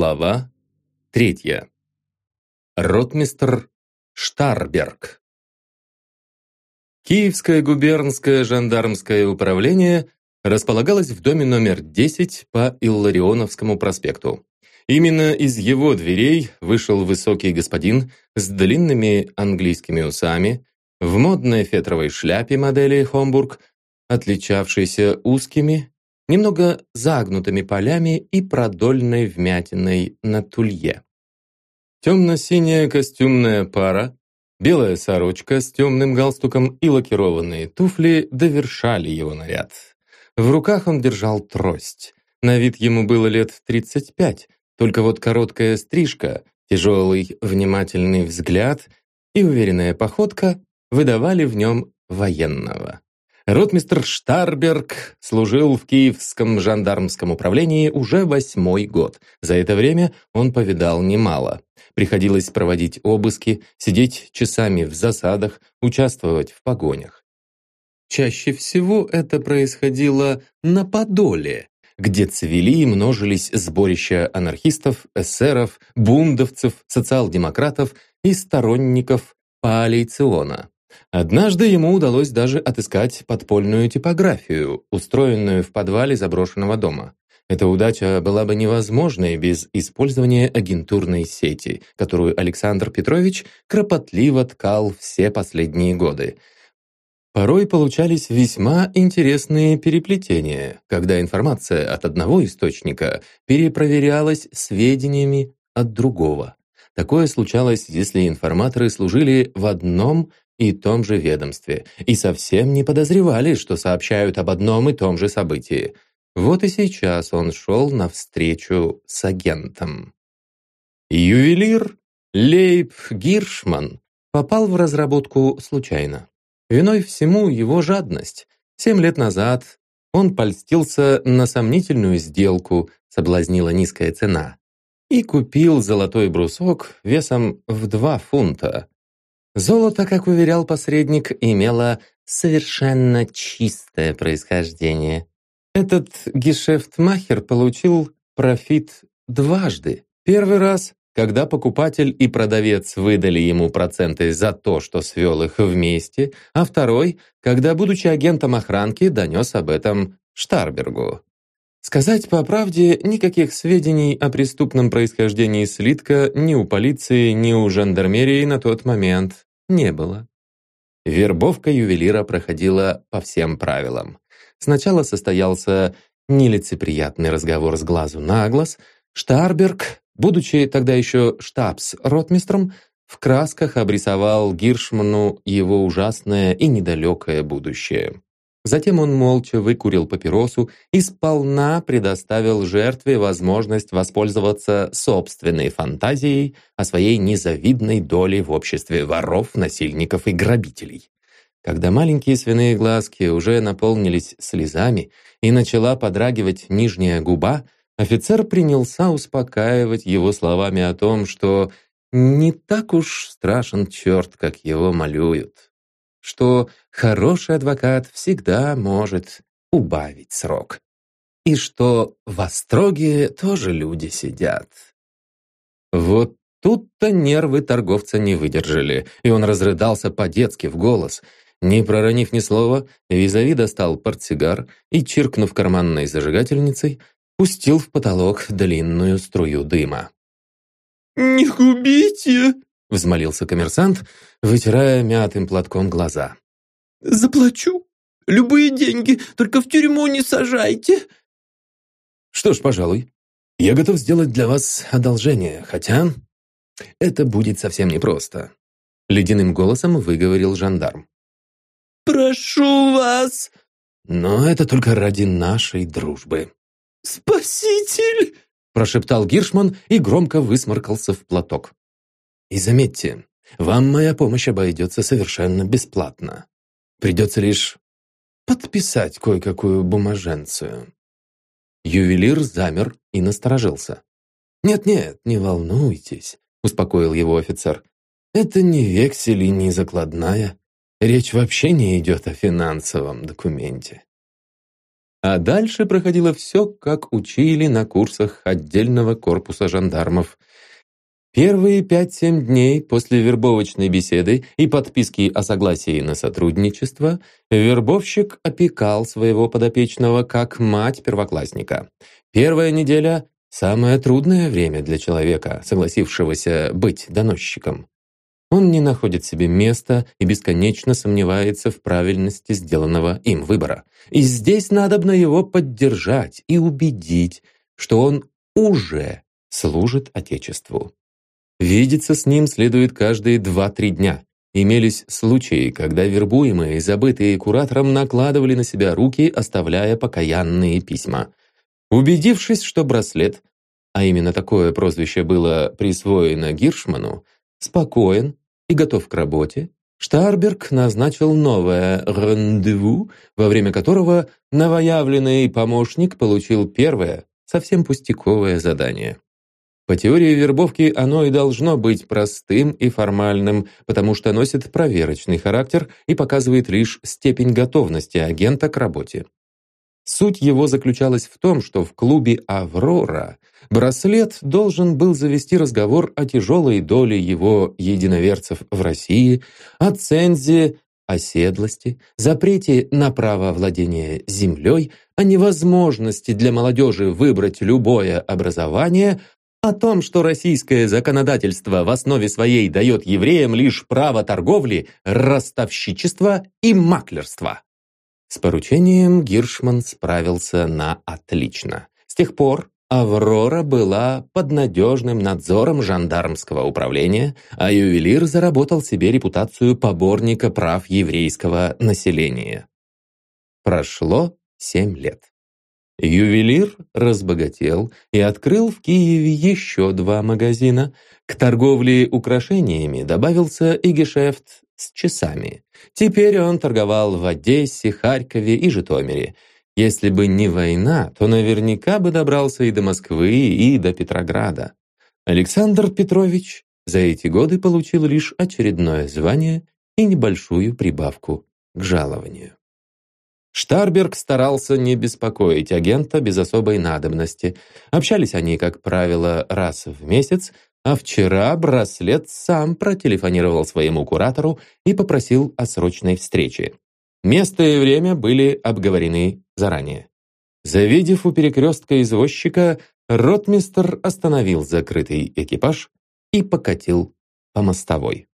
Глава третья. Ротмистр Штарберг. Киевское губернское жандармское управление располагалось в доме номер 10 по Илларионовскому проспекту. Именно из его дверей вышел высокий господин с длинными английскими усами, в модной фетровой шляпе модели «Хомбург», отличавшейся узкими, немного загнутыми полями и продольной вмятиной на тулье. Темно-синяя костюмная пара, белая сорочка с темным галстуком и лакированные туфли довершали его наряд. В руках он держал трость. На вид ему было лет 35, только вот короткая стрижка, тяжелый внимательный взгляд и уверенная походка выдавали в нем военного. Ротмистр Штарберг служил в Киевском жандармском управлении уже восьмой год. За это время он повидал немало. Приходилось проводить обыски, сидеть часами в засадах, участвовать в погонях. Чаще всего это происходило на Подоле, где цвели и множились сборища анархистов, эсеров, бундовцев, социал-демократов и сторонников коалициона. Однажды ему удалось даже отыскать подпольную типографию, устроенную в подвале заброшенного дома. Эта удача была бы невозможной без использования агентурной сети, которую Александр Петрович кропотливо ткал все последние годы. Порой получались весьма интересные переплетения, когда информация от одного источника перепроверялась сведениями от другого. Такое случалось, если информаторы служили в одном и том же ведомстве, и совсем не подозревали, что сообщают об одном и том же событии. Вот и сейчас он шел навстречу с агентом. Ювелир Лейб Гиршман попал в разработку случайно. Виной всему его жадность. Семь лет назад он польстился на сомнительную сделку, соблазнила низкая цена, и купил золотой брусок весом в два фунта, Золото, как уверял посредник, имело совершенно чистое происхождение. Этот гешефтмахер получил профит дважды. Первый раз, когда покупатель и продавец выдали ему проценты за то, что свел их вместе, а второй, когда, будучи агентом охранки, донес об этом Штарбергу. Сказать по правде, никаких сведений о преступном происхождении слитка ни у полиции, ни у жандармерии на тот момент не было. Вербовка ювелира проходила по всем правилам. Сначала состоялся нелицеприятный разговор с глазу на глаз. Штарберг, будучи тогда еще штабс-ротмистром, в красках обрисовал Гиршману его ужасное и недалекое будущее. Затем он молча выкурил папиросу и сполна предоставил жертве возможность воспользоваться собственной фантазией о своей незавидной доле в обществе воров, насильников и грабителей. Когда маленькие свиные глазки уже наполнились слезами и начала подрагивать нижняя губа, офицер принялся успокаивать его словами о том, что не так уж страшен черт, как его малюют что хороший адвокат всегда может убавить срок. И что в Остроге тоже люди сидят. Вот тут-то нервы торговца не выдержали, и он разрыдался по-детски в голос. Не проронив ни слова, Визави достал портсигар и, чиркнув карманной зажигательницей, пустил в потолок длинную струю дыма. «Не губите!» — взмолился коммерсант, вытирая мятым платком глаза. «Заплачу. Любые деньги, только в тюрьму не сажайте». «Что ж, пожалуй, я готов сделать для вас одолжение, хотя это будет совсем непросто», — ледяным голосом выговорил жандарм. «Прошу вас!» «Но это только ради нашей дружбы». «Спаситель!» — прошептал Гиршман и громко высморкался в платок. И заметьте, вам моя помощь обойдется совершенно бесплатно. Придется лишь подписать кое-какую бумаженцию». Ювелир замер и насторожился. «Нет-нет, не волнуйтесь», — успокоил его офицер. «Это не вексель и не закладная. Речь вообще не идет о финансовом документе». А дальше проходило все, как учили на курсах отдельного корпуса жандармов. Первые 5-7 дней после вербовочной беседы и подписки о согласии на сотрудничество вербовщик опекал своего подопечного как мать первоклассника. Первая неделя – самое трудное время для человека, согласившегося быть доносчиком. Он не находит себе места и бесконечно сомневается в правильности сделанного им выбора. И здесь надобно его поддержать и убедить, что он уже служит Отечеству. Видеться с ним следует каждые 2-3 дня. Имелись случаи, когда вербуемые, забытые куратором, накладывали на себя руки, оставляя покаянные письма. Убедившись, что браслет, а именно такое прозвище было присвоено Гиршману, спокоен и готов к работе, Штарберг назначил новое рандеву, во время которого новоявленный помощник получил первое, совсем пустяковое задание. По теории вербовки оно и должно быть простым и формальным, потому что носит проверочный характер и показывает лишь степень готовности агента к работе. Суть его заключалась в том, что в клубе «Аврора» браслет должен был завести разговор о тяжелой доле его единоверцев в России, о цензе, оседлости, запрете на право владения землей, о невозможности для молодежи выбрать любое образование, о том, что российское законодательство в основе своей дает евреям лишь право торговли, ростовщичества и маклерства. С поручением Гиршман справился на отлично. С тех пор Аврора была под надежным надзором жандармского управления, а ювелир заработал себе репутацию поборника прав еврейского населения. Прошло семь лет. Ювелир разбогател и открыл в Киеве еще два магазина. К торговле украшениями добавился и гешефт с часами. Теперь он торговал в Одессе, Харькове и Житомире. Если бы не война, то наверняка бы добрался и до Москвы, и до Петрограда. Александр Петрович за эти годы получил лишь очередное звание и небольшую прибавку к жалованию. Штарберг старался не беспокоить агента без особой надобности. Общались они, как правило, раз в месяц, а вчера браслет сам протелефонировал своему куратору и попросил о срочной встрече. Место и время были обговорены заранее. Завидев у перекрестка извозчика, ротмистр остановил закрытый экипаж и покатил по мостовой.